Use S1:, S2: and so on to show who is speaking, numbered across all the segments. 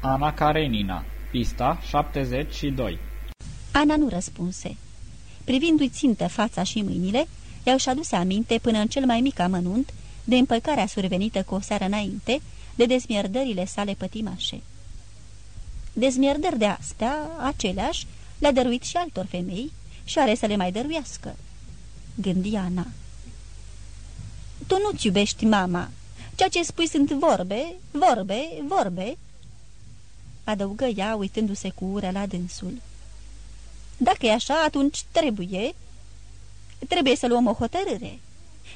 S1: Ana Karenina Pista 72
S2: Ana nu răspunse. Privindu-i țintă fața și mâinile, i-au și adus aminte până în cel mai mic amănunt de împăcarea survenită cu o seară înainte, de dezmierdările sale pătimașe. Dezmierdări de astea, aceleași, le-a dăruit și altor femei și are să le mai dăruiască. Gândi Ana. Tu nu-ți iubești mama. Ceea ce spui sunt vorbe, vorbe, vorbe. Adăugă ea, uitându-se cu ură la dânsul. Dacă e așa, atunci trebuie... Trebuie să luăm o hotărâre.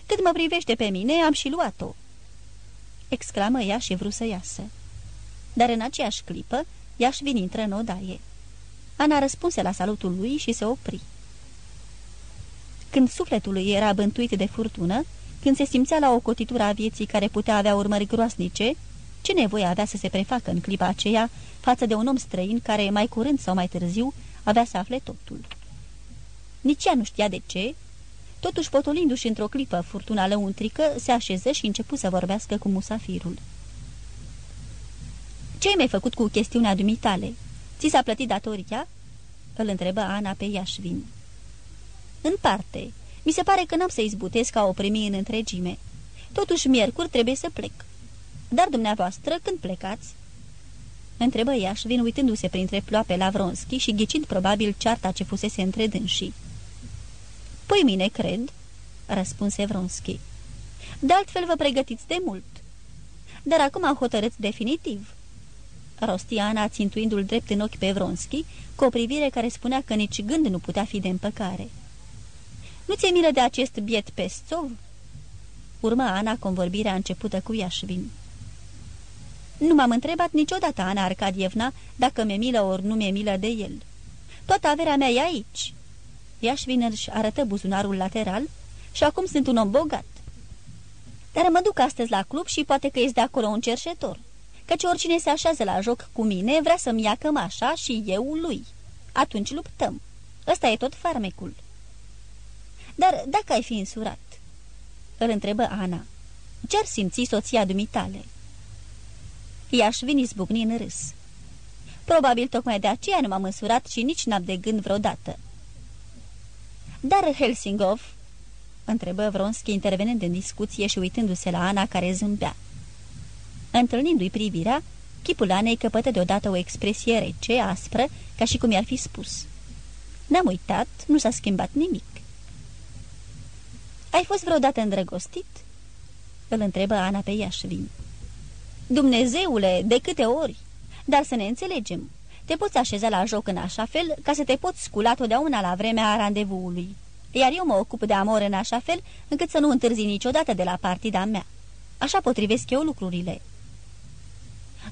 S2: Cât mă privește pe mine, am și luat-o. Exclamă ea și vrut să iasă. Dar în aceeași clipă, ea și vin intră în odaie. Ana răspunse la salutul lui și se opri. Când sufletul lui era bântuit de furtună, când se simțea la o cotitură a vieții care putea avea urmări groasnice, ce nevoie avea să se prefacă în clipa aceea față de un om străin care, mai curând sau mai târziu, avea să afle totul? Nici ea nu știa de ce, totuși potolindu-și într-o clipă furtuna lăuntrică, se așeză și începu să vorbească cu musafirul. Ce-ai mai făcut cu chestiunea dumitale? Ți s-a plătit datoria?" îl întrebă Ana pe Iașvin. În parte. Mi se pare că n-am să izbutesc ca o primi în întregime. Totuși, miercuri trebuie să plec. Dar dumneavoastră, când plecați?" Întrebă Iașvin, uitându-se printre ploape la Vronski și ghicind probabil cearta ce fusese între dânsii. Păi mine, cred," răspunse Vronski. De altfel vă pregătiți de mult." Dar acum hotărâți definitiv." rosti Ana, țintuindu-l drept în ochi pe Vronski, cu o privire care spunea că nici gând nu putea fi de împăcare. Nu ți-e milă de acest biet Pestov?" Urma Ana convorbirea începută cu Iașvin. Nu m-am întrebat niciodată, Ana Arcadievna, dacă mi-e milă ori nu mi-e milă de el. Toată averea mea e aici." Iașvin își arătă buzunarul lateral și acum sunt un om bogat. Dar mă duc astăzi la club și poate că ești de acolo un cerșetor căci oricine se așează la joc cu mine vrea să-mi ia cămașa și eu lui. Atunci luptăm. Ăsta e tot farmecul. Dar dacă ai fi însurat? Îl întrebă Ana. Ce-ar simți soția dumitale? I-aș veni zbucni în râs. Probabil tocmai de aceea nu m-am însurat și nici n-am de gând vreodată. Dar Helsingov? întrebă Vronski intervenând în discuție și uitându-se la Ana care zâmbea. Întâlnindu-i privirea, chipul Anei căpătă deodată o expresie rece, aspră, ca și cum i-ar fi spus. N-am uitat, nu s-a schimbat nimic. Ai fost vreodată îndrăgostit?" îl întrebă Ana pe Iașvin. Dumnezeule, de câte ori? Dar să ne înțelegem. Te poți așeza la joc în așa fel ca să te poți scula totdeauna la vremea randevuului. Iar eu mă ocup de amor în așa fel încât să nu întârzi niciodată de la partida mea. Așa potrivesc eu lucrurile.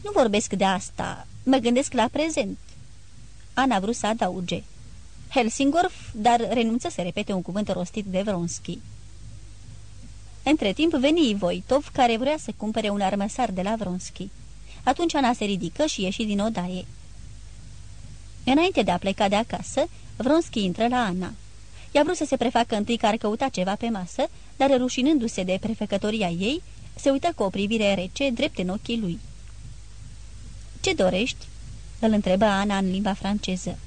S2: Nu vorbesc de asta, mă gândesc la prezent." Ana vrut să adauge. Helsingorf, dar renunță să repete un cuvânt rostit de Vronski. Între timp veni Voitov, care vrea să cumpere un armăsar de la Vronski. Atunci Ana se ridică și ieși din odaie. Înainte de a pleca de acasă, Vronski intră la Ana. I-a vrut să se prefacă întâi că ar căuta ceva pe masă, dar rușinându-se de prefecătoria ei, se uită cu o privire rece drept în ochii lui. Ce dorești?" îl întrebă Ana în limba franceză.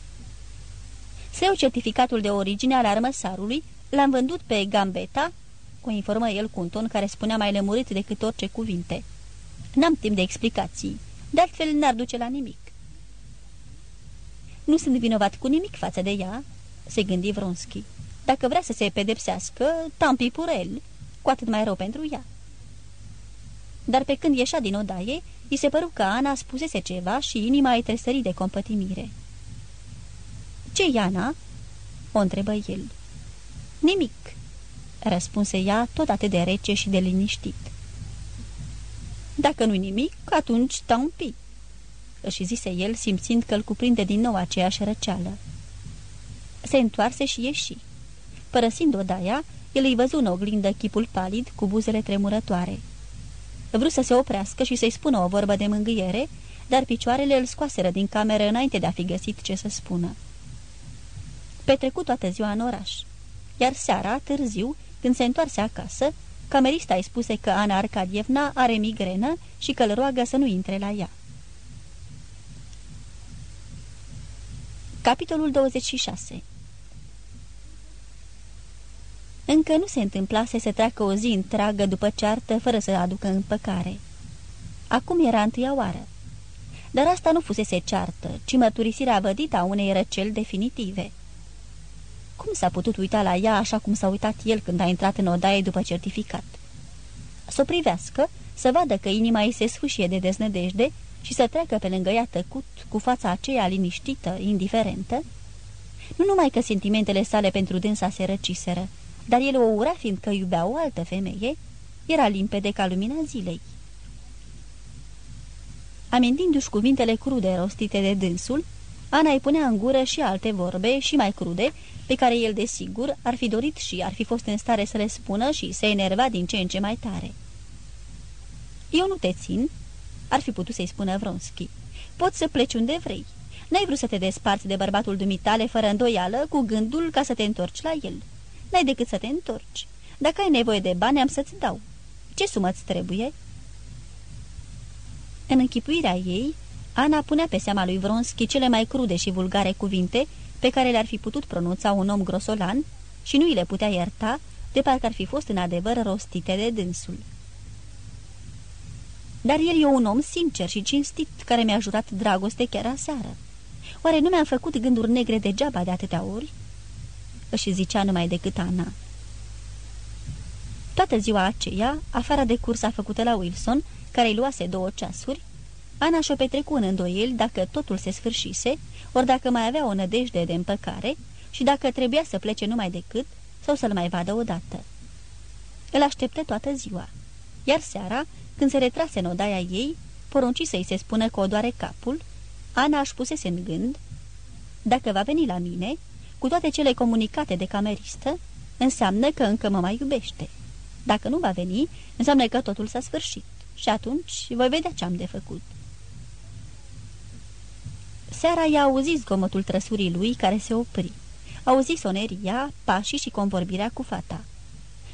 S2: Să iau certificatul de origine al armăsarului, l-am vândut pe Gambeta, o informă el cu un ton care spunea mai lămurit decât orice cuvinte. N-am timp de explicații, de altfel n-ar duce la nimic. Nu sunt vinovat cu nimic față de ea, se gândi Vronski. Dacă vrea să se pedepsească, tampi purel, cu atât mai rău pentru ea dar pe când ieșea din odaie, îi se păru că Ana spusese ceva și inima îi tresări de compătimire. Ce, Iana?" o întrebă el. Nimic," răspunse ea tot atât de rece și de liniștit. Dacă nu-i nimic, atunci tampi," își zise el, simțind că îl cuprinde din nou aceeași răceală. Se întoarse și ieși. Părăsind odaia, el îi văzu în oglindă chipul palid cu buzele tremurătoare. Vrut să se oprească și să-i spună o vorbă de mângâiere, dar picioarele îl scoaseră din cameră înainte de a fi găsit ce să spună. Petrecut toată ziua în oraș, iar seara, târziu, când se întoarse acasă, camerista îi spuse că Ana Arcadievna are migrenă și că îl roagă să nu intre la ea. Capitolul 26 Încă nu se întâmplase să treacă o zi întreagă după ceartă fără să aducă împăcare. Acum era întâia oară. Dar asta nu fusese ceartă, ci mărturisirea vădită a unei răceli definitive. Cum s-a putut uita la ea așa cum s-a uitat el când a intrat în odaie după certificat? Să o privească, să vadă că inima ei se sfâșie de deznădejde și să treacă pe lângă ea tăcut, cu fața aceea liniștită, indiferentă? Nu numai că sentimentele sale pentru dânsa se răciseră, dar el o ura fiindcă iubea o altă femeie, era limpede ca lumina zilei. Amintindu-și cuvintele crude rostite de dânsul, Ana îi punea în gură și alte vorbe și mai crude, pe care el, desigur, ar fi dorit și ar fi fost în stare să le spună și se enerva din ce în ce mai tare. Eu nu te țin," ar fi putut să-i spună Vronski. Poți să pleci unde vrei. N-ai vrut să te desparți de bărbatul dumitale fără îndoială, cu gândul ca să te întorci la el. N-ai decât să te întorci. Dacă ai nevoie de bani, am să-ți dau. Ce sumă-ți trebuie?" În închipuirea ei, Ana punea pe seama lui Vronski cele mai crude și vulgare cuvinte pe care le-ar fi putut pronunța un om grosolan și nu îi le putea ierta, de parcă ar fi fost în adevăr rostite de dânsul. Dar el e un om sincer și cinstit, care mi-a jurat dragoste chiar aseară. Oare nu mi-am făcut gânduri negre degeaba de atâtea ori?" Își zicea numai decât Ana. Toată ziua aceea, afară de cursa făcută la Wilson, care îi luase două ceasuri, Ana și-o petrecu în îndoieli dacă totul se sfârșise, ori dacă mai avea o nădejde de împăcare și dacă trebuia să plece numai decât sau să-l mai vadă odată. Îl așteptă toată ziua, iar seara, când se retrase în odaia ei, porunci să-i se spună că o doare capul, Ana își pusese în gând, dacă va veni la mine, cu toate cele comunicate de cameristă, înseamnă că încă mă mai iubește. Dacă nu va veni, înseamnă că totul s-a sfârșit și atunci voi vedea ce am de făcut. Seara i-a auzit zgomotul trăsurii lui care se opri. Auzi soneria, pașii și convorbirea cu fata.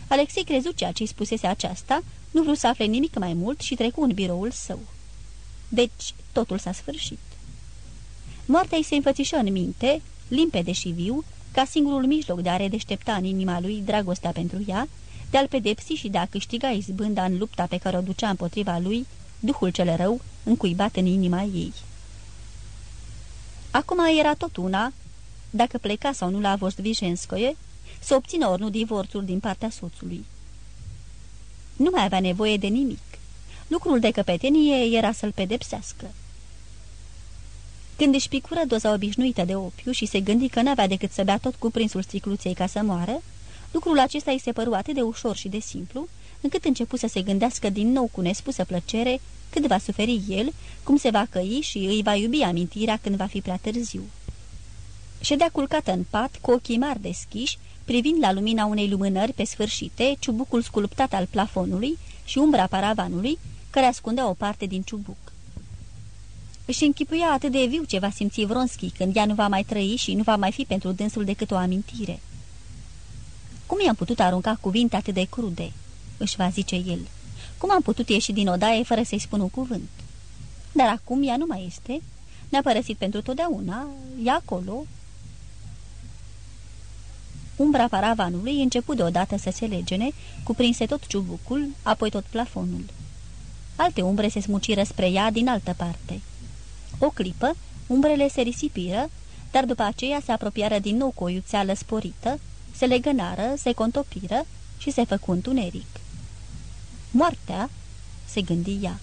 S2: Alexei crezu ceea ce-i spusese aceasta, nu vrut să afle nimic mai mult și trecu în biroul său. Deci, totul s-a sfârșit. Moartea îi se înfățișă în minte, limpede și viu, ca singurul mijloc de a redeștepta în inima lui dragostea pentru ea, de a-l pedepsi și de a câștiga izbânda în lupta pe care o ducea împotriva lui, duhul cel rău, încuibat în inima ei. Acum era tot una, dacă pleca sau nu la Vostvijenskoie, să obțină ori nu divorțul din partea soțului. Nu mai avea nevoie de nimic. Lucrul de căpetenie era să-l pedepsească. Când își picură doza obișnuită de opiu și se gândi că n-avea decât să bea tot cuprinsul sticluței ca să moară, lucrul acesta îi se păru atât de ușor și de simplu, încât începu să se gândească din nou cu nespusă plăcere cât va suferi el, cum se va căi și îi va iubi amintirea când va fi prea târziu. Ședea culcată în pat, cu ochii mari deschiși, privind la lumina unei lumânări pe sfârșite, ciubucul sculptat al plafonului și umbra paravanului, care ascundea o parte din ciubuc. Își închipuia atât de viu ce va simți Vronski când ea nu va mai trăi și nu va mai fi pentru dânsul decât o amintire. Cum i-am putut arunca cuvinte atât de crude?" își va zice el. Cum am putut ieși din odaie fără să-i spun un cuvânt? Dar acum ea nu mai este. Ne-a părăsit pentru totdeauna. E acolo. Umbra paravanului început deodată să se legene, cuprinse tot ciubucul, apoi tot plafonul. Alte umbre se smuciră spre ea din altă parte. O clipă, umbrele se risipiră, dar după aceea se apropiară din nou cu o iuțeală sporită, se legănară, se contopiră și se făcu întuneric. Moartea, se gândi ea.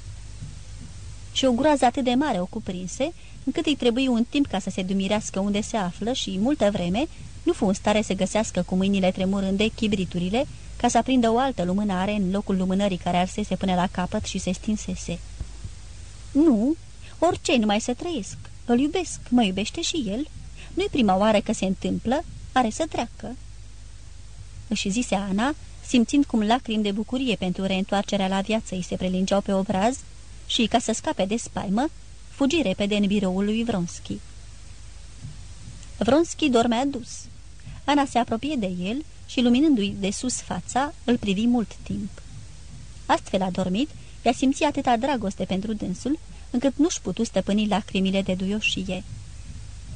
S2: Și o groază atât de mare o cuprinse, încât îi trebuie un timp ca să se dumirească unde se află și, multă vreme, nu fu în stare să găsească cu mâinile tremurânde chibriturile ca să aprindă o altă lumânare în locul lumânării care arsese până la capăt și se stinsese. Nu, orice numai să trăiesc. Îl iubesc, mă iubește și el. Nu-i prima oară că se întâmplă, are să treacă. Își zise Ana, simțind cum lacrimi de bucurie pentru reîntoarcerea la viață îi se prelingeau pe obraz și, ca să scape de spaimă, fugi repede în biroul lui Vronski. Vronski dormea dus. Ana se apropie de el și, luminându-i de sus fața, îl privi mult timp. Astfel a dormit, i-a simțit atâta dragoste pentru dânsul, încât nu-și putu stăpâni lacrimile de duioșie.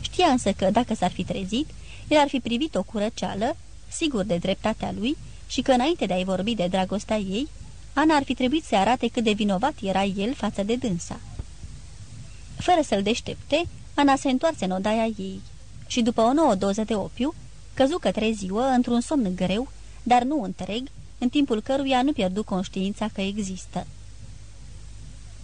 S2: Știa însă că, dacă s-ar fi trezit, el ar fi privit o curăceală, sigur de dreptatea lui, și că înainte de a-i vorbi de dragostea ei, Ana ar fi trebuit să arate cât de vinovat era el față de dânsa. Fără să-l deștepte, Ana se întoarse în odaia ei și după o nouă doză de opiu, căzu către ziua într-un somn greu, dar nu întreg, în timpul căruia nu pierdu conștiința că există.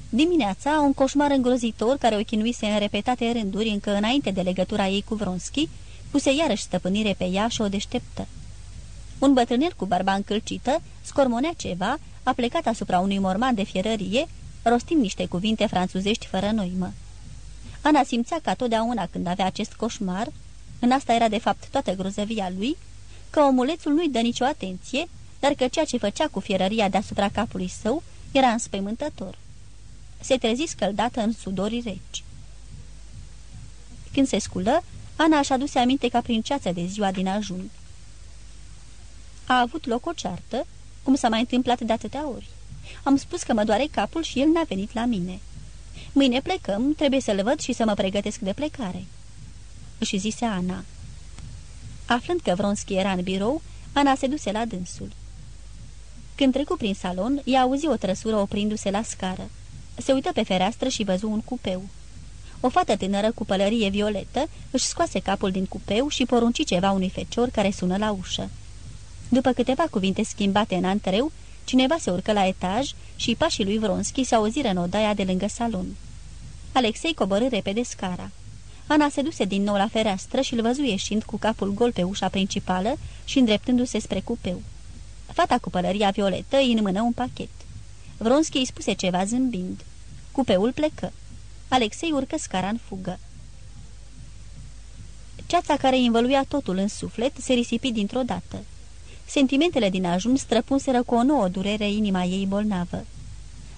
S2: Dimineața, un coșmar îngrozitor care o chinuise în repetate rânduri încă înainte de legătura ei cu Vronski, puse iarăși stăpânire pe ea și o deșteptă. Un bătrânel cu barba încălcită scormonea ceva, a plecat asupra unui morman de fierărie, rostind niște cuvinte franțuzești fără noimă. Ana simțea ca totdeauna când avea acest coșmar, în asta era de fapt toată grozăvia lui, că omulețul nu-i dă nicio atenție, dar că ceea ce făcea cu fierăria deasupra capului său era înspăimântător. Se trezi scăldată în sudorii reci. Când se sculă, Ana și aduse aminte ca prin ceață de ziua din ajun. A avut loc o ceartă, cum s-a mai întâmplat de atâtea ori. Am spus că mă doare capul și el n-a venit la mine. Mâine plecăm, trebuie să-l văd și să mă pregătesc de plecare." Își zise Ana. Aflând că Vronski era în birou, Ana se duse la dânsul. Când trecu prin salon, ea auzi o trăsură oprindu-se la scară. Se uită pe fereastră și văzu un cupeu. O fată tânără cu pălărie violetă își scoase capul din cupeu și porunci ceva unui fecior care sună la ușă. După câteva cuvinte schimbate în antreu, cineva se urcă la etaj și pașii lui Vronski se auziră în odaia de lângă salon. Alexei coborâ repede scara. Ana se duse din nou la fereastră și îl văzu ieșind cu capul gol pe ușa principală și îndreptându-se spre cupeu. Fata cu pălăria violetă îi înmână un pachet. Vronski îi spuse ceva zâmbind. Cupeul plecă. Alexei urcă scara în fugă. Ceața care îi învăluia totul în suflet se risipi dintr-o dată. Sentimentele din ajun străpunseră cu o nouă durere inima ei bolnavă.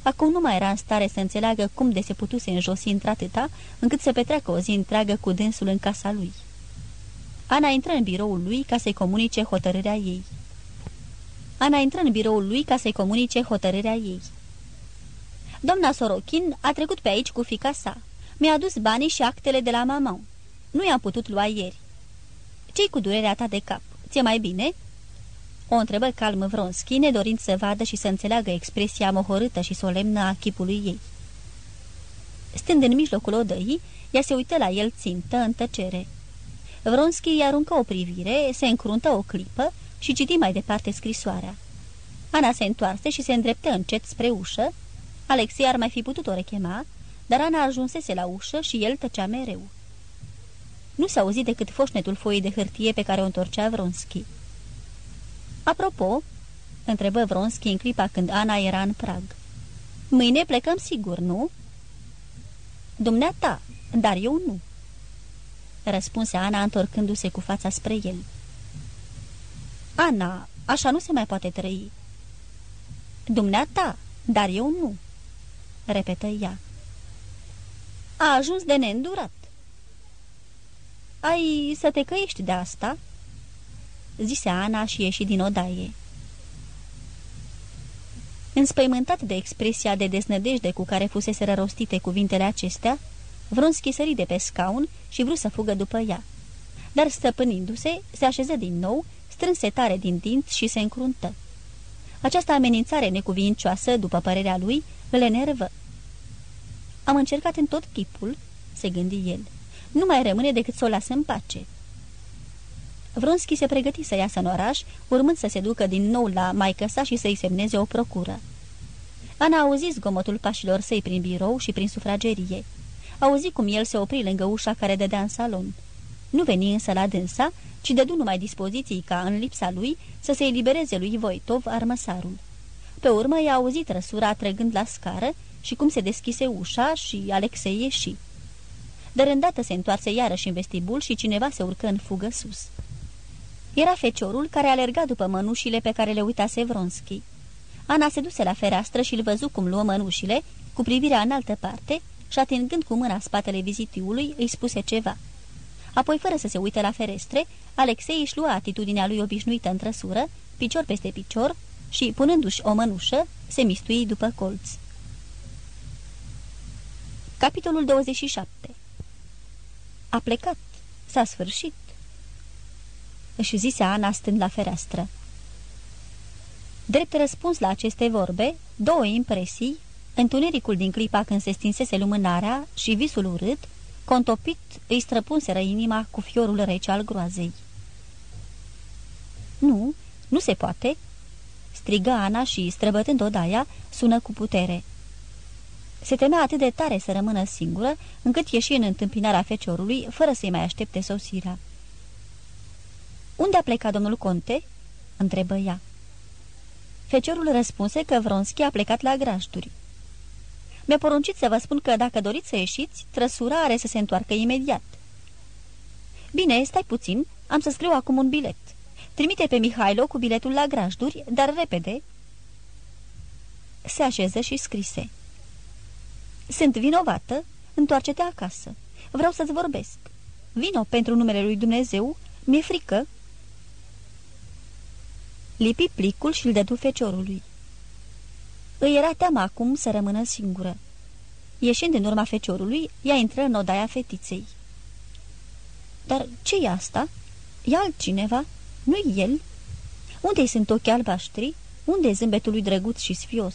S2: Acum nu mai era în stare să înțeleagă cum de se putuse înjosi într-atâta, încât să petreacă o zi întreagă cu dânsul în casa lui. Ana intră în biroul lui ca să-i comunice hotărârea ei. Ana intră în biroul lui ca să-i comunice hotărârea ei. Doamna Sorochin a trecut pe aici cu fica sa. Mi-a adus banii și actele de la mama. Nu i-am putut lua ieri. Ce-i cu durerea ta de cap? Ți-e mai bine?" O întrebă calm Vronski, nedorind să vadă și să înțeleagă expresia mohorâtă și solemnă a chipului ei. Stând în mijlocul odăii, ea se uită la el țintă în tăcere. Vronski îi aruncă o privire, se încruntă o clipă și citi mai departe scrisoarea. Ana se întoarse și se îndreptă încet spre ușă. Alexei ar mai fi putut o rechema, dar Ana ajunsese la ușă și el tăcea mereu. Nu s-a auzit decât foșnetul foii de hârtie pe care o întorcea Vronski. Apropo, întrebă Vronski în clipa când Ana era în prag. Mâine plecăm sigur, nu?" Dumneata, dar eu nu." Răspunse Ana întorcându-se cu fața spre el. Ana, așa nu se mai poate trăi." Dumneata, dar eu nu," repetă ea. A ajuns de neîndurat." Ai să te căiești de asta?" Zise Ana și ieși din odaie. Înspăimântat de expresia de desnădejde cu care fusese rostite cuvintele acestea, Vronski sări de pe scaun și vrut să fugă după ea. Dar stăpânindu-se, se așeză din nou, strânse tare din dinți și se încruntă. Această amenințare necuvincioasă, după părerea lui, îl enervă. Am încercat în tot chipul, se gândi el. Nu mai rămâne decât să o lasă în pace. Vronski se pregăti să iasă în oraș, urmând să se ducă din nou la maică sa și să-i semneze o procură. Ana auzi zgomotul pașilor săi prin birou și prin sufragerie. Auzi cum el se opri lângă ușa care dădea în salon. Nu veni însă la dânsa, ci dădu numai dispoziții ca, în lipsa lui, să se elibereze lui Voitov armăsarul. Pe urmă i-a auzit răsura trăgând la scară și cum se deschise ușa și Alexei ieși. Dar îndată se întoarse iarăși în vestibul și cineva se urcă în fugă sus. Era feciorul care alerga după mănușile pe care le uitase Vronski. Ana se duse la fereastră și îl văzu cum luă mănușile, cu privirea în altă parte, și atingând cu mâna spatele vizitiului, îi spuse ceva. Apoi, fără să se uite la ferestre, Alexei își lua atitudinea lui obișnuită în trăsură, picior peste picior, și, punându-și o mănușă, se mistui după colț. Capitolul 27 A plecat, S-a sfârșit. Își zise Ana stând la fereastră. Drept răspuns la aceste vorbe, două impresii, întunericul din clipa când se stinsese lumânarea și visul urât, contopit, îi străpunseră inima cu fiorul rece al groazei. Nu, nu se poate!" strigă Ana și, străbătând odaia, sună cu putere. Se temea atât de tare să rămână singură, încât ieși în întâmpinarea feciorului, fără să-i mai aștepte sosirea. Unde a plecat domnul conte?" întrebă ea. Feciorul răspunse că Vronski a plecat la grajduri. Mi-a poruncit să vă spun că dacă doriți să ieșiți, trăsura are să se întoarcă imediat. Bine, stai puțin, am să scriu acum un bilet. Trimite pe Mihailo cu biletul la grajduri, dar repede. Se așeză și scrise. Sunt vinovată, întoarce-te acasă. Vreau să-ți vorbesc. Vino pentru numele lui Dumnezeu, mi-e frică. Lipi plicul și-l dădu feciorului. Îi era teama acum să rămână singură. Ieșind în urma feciorului, ea intră în odaia fetiței. Dar ce e asta? E altcineva? Nu-i el? Unde-i sunt ochii albaștri? Unde e zâmbetul lui drăguț și sfios?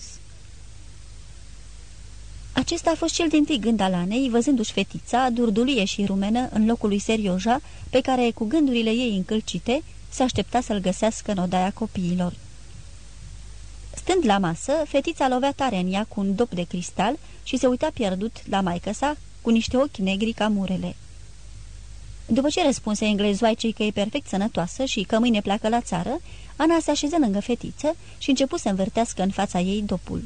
S2: Acesta a fost cel din tâi gând al Anei, văzându-și fetița, durdulie și rumenă, în locul lui Serioja, pe care, cu gândurile ei încălcite, se aștepta să-l găsească în odaia copiilor. Stând la masă, fetița lovea tare în ea cu un dop de cristal și se uita pierdut la maică sa cu niște ochi negri ca murele. După ce răspunse englezoaicei că e perfect sănătoasă și că mâine pleacă la țară, Ana se așeză lângă fetiță și început să învârtească în fața ei dopul.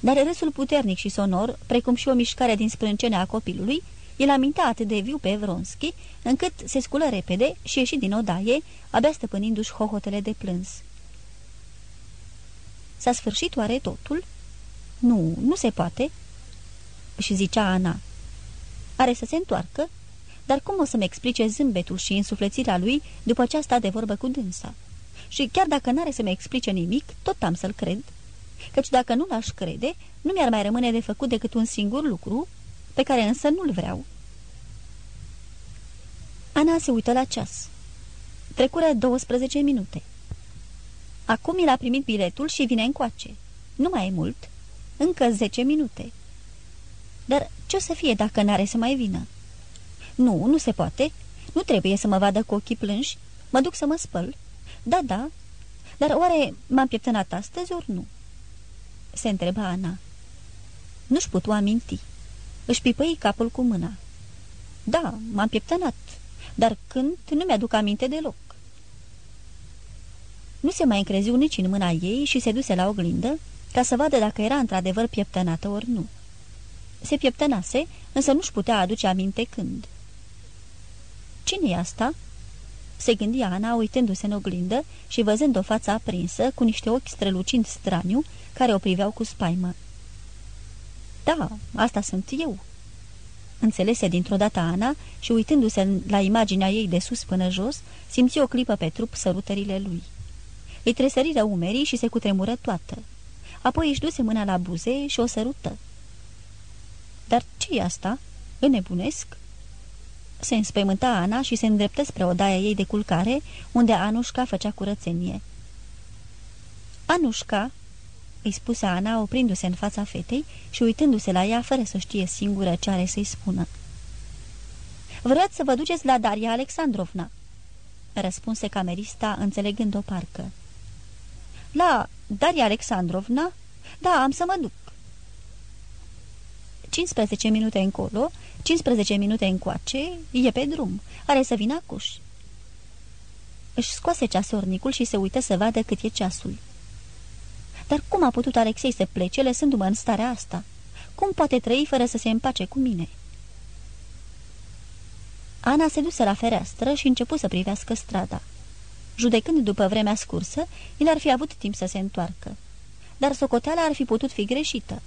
S2: Dar râsul puternic și sonor, precum și o mișcare din sprâncenea a copilului, el amintea atât de viu pe Vronski, încât se sculă repede și ieși din odaie, abia stăpânindu-și hohotele de plâns. S-a sfârșit oare totul? Nu, nu se poate." Și zicea Ana. Are să se întoarcă? Dar cum o să-mi explice zâmbetul și insuflețirea lui după ce a stat de vorbă cu dânsa? Și chiar dacă n-are să-mi explice nimic, tot am să-l cred. Căci dacă nu l-aș crede, nu mi-ar mai rămâne de făcut decât un singur lucru, pe care însă nu-l vreau. Ana se uită la ceas. Trecură 12 minute. Acum el a primit biletul și vine încoace. Nu mai e mult. Încă zece minute. Dar ce o să fie dacă n-are să mai vină? Nu, nu se poate. Nu trebuie să mă vadă cu ochii plânși. Mă duc să mă spăl. Da, da. Dar oare m-am pieptănat astăzi ori nu? Se întreba Ana. Nu-și putu aminti. Își pipăi capul cu mâna. Da, m-am pieptănat. Dar când, nu mi-aduc aminte deloc. Nu se mai încreziu nici în mâna ei și se duse la oglindă ca să vadă dacă era într-adevăr pieptănată ori nu. Se pieptănase, însă nu-și putea aduce aminte când. Cine e asta?" se gândea Ana uitându-se în oglindă și văzând o față aprinsă, cu niște ochi strălucind straniu, care o priveau cu spaimă. Da, asta sunt eu." Înțelese dintr-o dată Ana și uitându-se la imaginea ei de sus până jos, simți o clipă pe trup sărutările lui. Îi tresăriră umerii și se cutremură toată. Apoi își duse mâna la buze și o sărută. Dar ce e asta? Înnebunesc?" Se înspăimânta Ana și se îndreptă spre odaia ei de culcare, unde Anușca făcea curățenie. Anușca!" Îi spuse Ana, oprindu-se în fața fetei și uitându-se la ea fără să știe singură ce are să-i spună. Vreați să vă duceți la Daria Alexandrovna?" răspunse camerista, înțelegând-o parcă. La Daria Alexandrovna? Da, am să mă duc." 15 minute încolo, 15 minute încoace, e pe drum. Are să vină acuș. Își scoase ceasornicul și se uită să vadă cât e ceasul. Dar cum a putut Alexei să plece lăsându-mă în starea asta? Cum poate trăi fără să se împace cu mine?" Ana se duse la fereastră și începu să privească strada. Judecând după vremea scursă, el ar fi avut timp să se întoarcă. Dar socoteala ar fi putut fi greșită.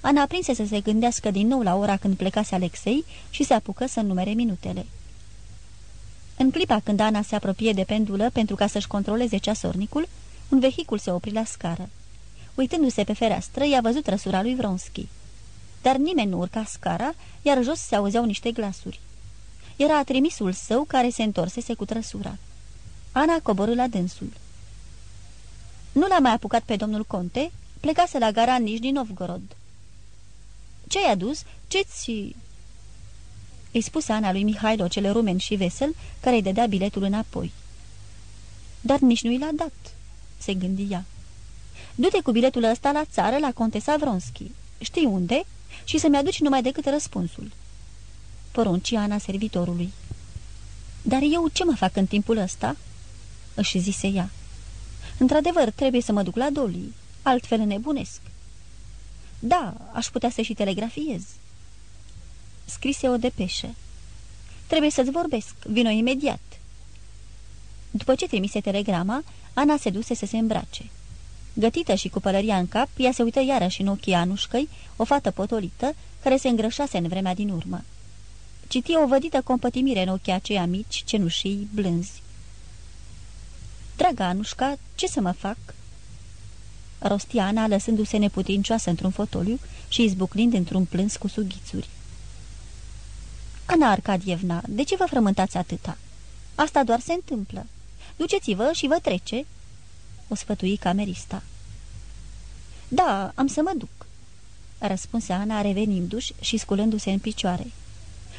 S2: Ana aprinse să se gândească din nou la ora când plecase Alexei și se apucă să numere minutele. În clipa când Ana se apropie de pendulă pentru ca să-și controleze ceasornicul, un vehicul se opri la scară. Uitându-se pe fereastră, i-a văzut răsura lui Vronski. Dar nimeni nu urca scara, iar jos se auzeau niște glasuri. Era trimisul său care se întorsese cu trăsura. Ana coborâ la dânsul. Nu l-a mai apucat pe domnul conte, plecase la gara Nijni Novgorod. Ce-ai adus? Ce-ți... Îi spuse Ana lui Mihailo cel rumen și vesel, care îi dădea biletul înapoi. Dar nici nu i l-a dat, se gândia. Du-te cu biletul ăsta la țară, la contesa Vronski. Știi unde? Și să-mi aduci numai decât răspunsul. Porunci Ana servitorului. Dar eu ce mă fac în timpul ăsta?" își zise ea. Într-adevăr, trebuie să mă duc la Dolly, altfel nebunesc." Da, aș putea să și telegrafiez." Scrise o depeșă. Trebuie să-ți vorbesc, vino imediat." După ce trimise telegrama, Ana se duse să se îmbrace. Gătită și cu pălăria în cap, ea se uită iarăși în ochii Anușcăi, o fată potolită, care se îngrășase în vremea din urmă. Citi o vădită compătimire în ochii aceia mici, cenușii, blânzi. Draga Anușca, ce să mă fac?" Rostiana, lăsându-se neputincioasă într-un fotoliu și izbucnind într-un plâns cu sughițuri. Ana Arcadievna, de ce vă frământați atâta? Asta doar se întâmplă. Duceți-vă și vă trece." O sfătui camerista. Da, am să mă duc," răspunse Ana revenindu-și și sculându-se în picioare.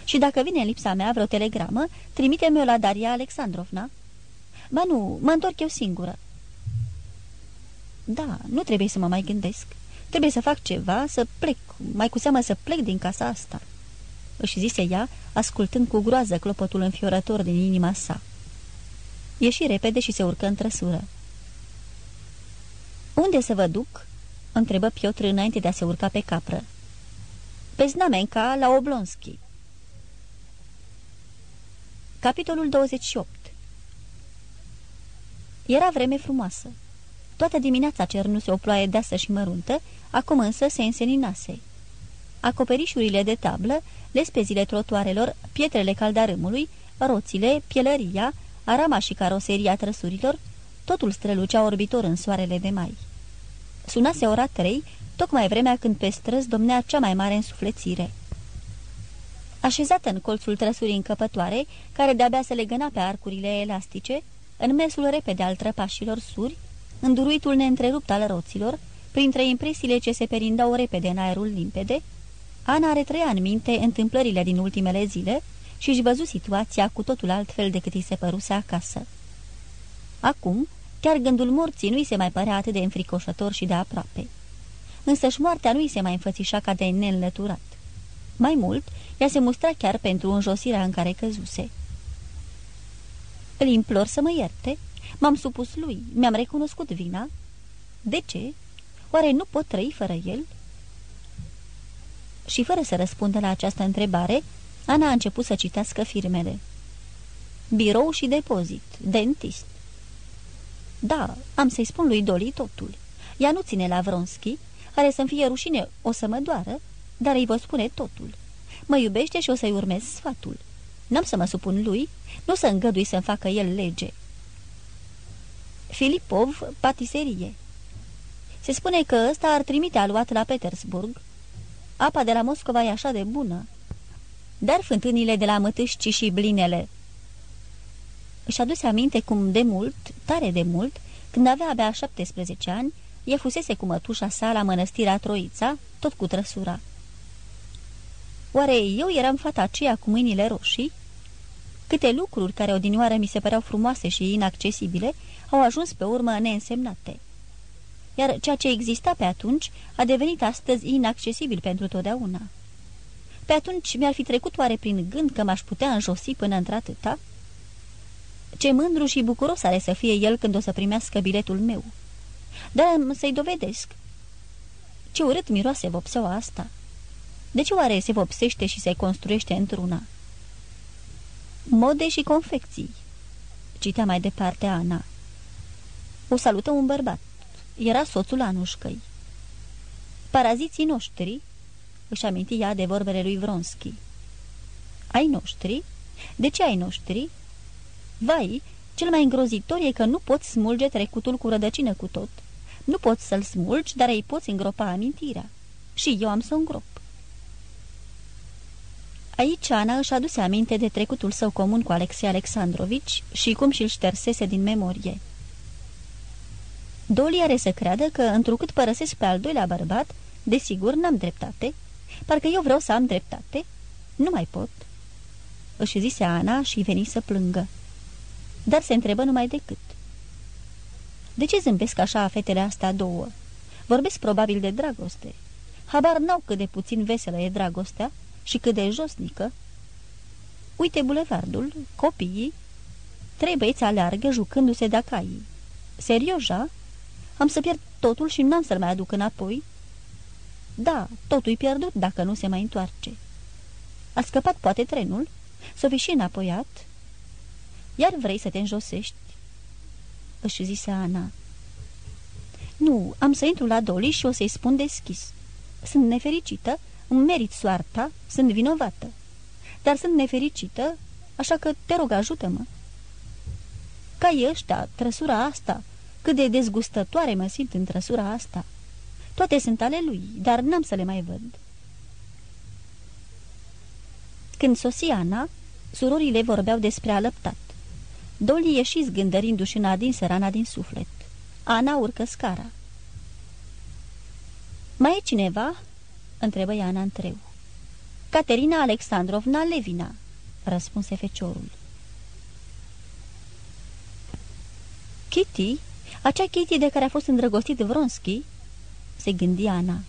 S2: Și dacă vine în lipsa mea vreo telegramă, trimite-mi-o la Daria Alexandrovna." Ba nu, mă întorc eu singură." Da, nu trebuie să mă mai gândesc. Trebuie să fac ceva, să plec, mai cu seamă să plec din casa asta." Își zise ea, ascultând cu groază clopotul înfiorător din inima sa. Ieși repede și se urcă în trăsură. Unde să vă duc?" întrebă Piotr înainte de a se urca pe capră. Pe Znamenca, la Oblonski." Capitolul 28 Era vreme frumoasă. Toată dimineața cernuse o ploaie deasă și măruntă, acum însă se înseninase. Acoperișurile de tablă, lespezile trotuarelor, pietrele caldarâmului, roțile, pielăria, arama și caroseria trăsurilor, totul strălucea orbitor în soarele de mai. Sunase ora trei, tocmai vremea când pe străzi domnea cea mai mare însuflețire. Așezată în colțul trăsurii încăpătoare, care de-abia se legăna pe arcurile elastice, în mesul repede al trăpașilor suri, înduruitul neîntrerupt al roților, printre impresiile ce se perindau repede în aerul limpede, Ana retrăia în minte întâmplările din ultimele zile și își văzu situația cu totul altfel decât îi se păruse acasă. Acum, chiar gândul morții nu-i se mai părea atât de înfricoșător și de aproape. Însăși moartea nu i se mai înfățișa ca de neînlăturat. Mai mult, ea se mustra chiar pentru înjosirea în care căzuse. Îl implor să mă ierte. M-am supus lui, mi-am recunoscut vina. De ce? Oare nu pot trăi fără el?" Și fără să răspundă la această întrebare, Ana a început să citească firmele. Birou și depozit, dentist. Da, am să-i spun lui Doli totul. Ea nu ține la Vronski, are să-mi fie rușine, o să mă doară, dar îi vă spune totul. Mă iubește și o să-i urmez sfatul. N-am să mă supun lui, nu să îngădui să-mi facă el lege. Filipov, patiserie. Se spune că ăsta ar trimite aluat la Petersburg. Apa de la Moscova e așa de bună. Dar fântânile de la Mătâșci și blinele. Își aduse aminte cum de mult, tare de mult, când avea abia 17 ani, e fusese cu mătușa sa la mănăstirea Troița, tot cu trăsura. Oare eu eram fata aceea cu mâinile roșii? Câte lucruri care odinioară mi se păreau frumoase și inaccesibile au ajuns pe urmă neînsemnate. Iar ceea ce exista pe atunci a devenit astăzi inaccesibil pentru totdeauna. Pe atunci mi-ar fi trecut oare prin gând că m-aș putea înjosi până într-atâta? Ce mândru și bucuros are să fie el când o să primească biletul meu. Dar am să-i dovedesc. Ce urât miroase vopseaua asta! De ce oare se vopsește și se construiește într-una? Mode și confecții, citea mai departe Ana. O salută un bărbat. Era soțul Anușcăi. Paraziții noștri, își aminti ea de vorbele lui Vronski. Ai noștri? De ce ai noștri? Vai, cel mai îngrozitor e că nu poți smulge trecutul cu rădăcină cu tot. Nu poți să-l smulgi, dar îi poți îngropa amintirea. Și eu am să o îngrop. Aici Ana își aduse aminte de trecutul său comun cu Alexei Alexandrovici și cum și-l ștersese din memorie. Doli are să creadă că, întrucât părăsesc pe al doilea bărbat, desigur n-am dreptate, parcă eu vreau să am dreptate, nu mai pot. Își zise Ana și veni să plângă. Dar se întrebă numai decât. De ce zâmbesc așa fetele astea două? Vorbesc probabil de dragoste. Habar n-au cât de puțin veselă e dragostea și cât de josnică. Uite bulevardul, copiii, trei băieți aleargă jucându-se de acaii. Serioja? Am să pierd totul și n-am să-l mai aduc înapoi? Da, totul-i pierdut dacă nu se mai întoarce. A scăpat poate trenul? S-o fi și înapoiat? Iar vrei să te înjosești? Își zise Ana. Nu, am să intru la Doli și o să-i spun deschis. Sunt nefericită, îmi merit soarta, sunt vinovată. Dar sunt nefericită, așa că te rog, ajută-mă. Ca ăștia, trăsura asta, cât de dezgustătoare mă simt în trăsura asta. Toate sunt ale lui, dar n-am să le mai văd. Când sosi Ana, surorile vorbeau despre alăptat. Doli ieși zgândărindu-și în adins rana din suflet. Ana urcă scara. Mai e cineva?" întrebă Iana întreu. Caterina Alexandrovna Levina," răspunse feciorul. Kitty? Acea Kitty de care a fost îndrăgostit Vronski?" se gândi Ana.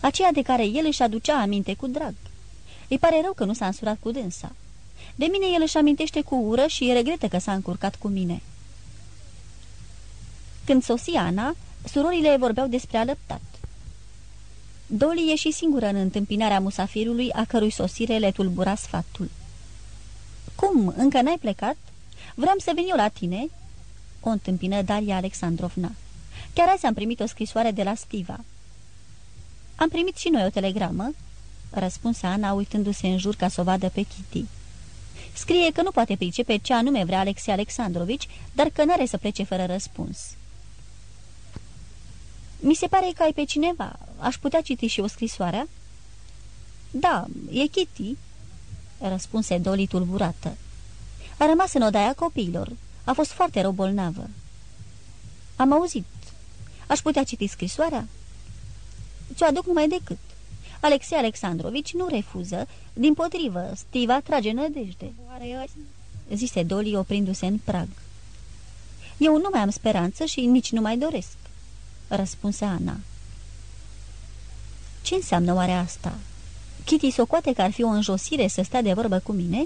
S2: Aceea de care el își aducea aminte cu drag. Îi pare rău că nu s-a însurat cu dânsa. De mine el își amintește cu ură și regretă că s-a încurcat cu mine." Când sosi Ana, surorile vorbeau despre alăptat. Doli ieși singură în întâmpinarea musafirului, a cărui sosire le tulbura sfatul. Cum, încă n-ai plecat? Vreau să vin eu la tine?" o întâmpină Daria Alexandrovna. Chiar azi am primit o scrisoare de la Stiva." Am primit și noi o telegramă," răspunse Ana uitându-se în jur ca să o vadă pe Kitty. Scrie că nu poate pricepe ce anume vrea Alexei Alexandrovici, dar că n-are să plece fără răspuns. Mi se pare că ai pe cineva. Aș putea citi și o scrisoare?" Da, e Kitty," răspunse Dolly tulburată. A rămas în odaia copiilor. A fost foarte rău bolnavă." Am auzit. Aș putea citi scrisoarea?" Ți-o aduc numai decât. Alexei Alexandrovici nu refuză, din potrivă, Stiva trage nădejde." Zise Dolly oprindu-se în prag. Eu nu mai am speranță și nici nu mai doresc răspunse Ana. Ce înseamnă oare asta? Kitty socoate că ar fi o înjosire să stea de vorbă cu mine?"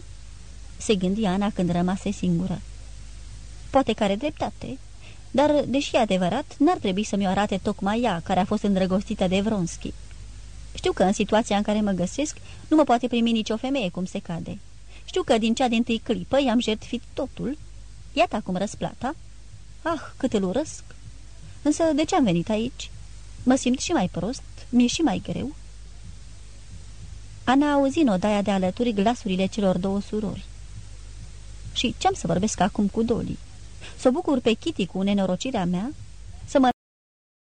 S2: se gândi Ana când rămase singură. Poate că are dreptate, dar, deși adevărat, n-ar trebui să mi-o arate tocmai ea, care a fost îndrăgostită de Vronski. Știu că în situația în care mă găsesc, nu mă poate primi nicio femeie cum se cade. Știu că din cea din tâi clipă i-am jertfit totul. Iată acum răsplata. Ah, cât îl urăsc! Însă de ce am venit aici? Mă simt și mai prost, mi-e și mai greu." Ana auzi în odaia de alături glasurile celor două surori. Și ce-am să vorbesc acum cu Doli? Să bucur pe Kitty cu nenorocirea mea? Să mă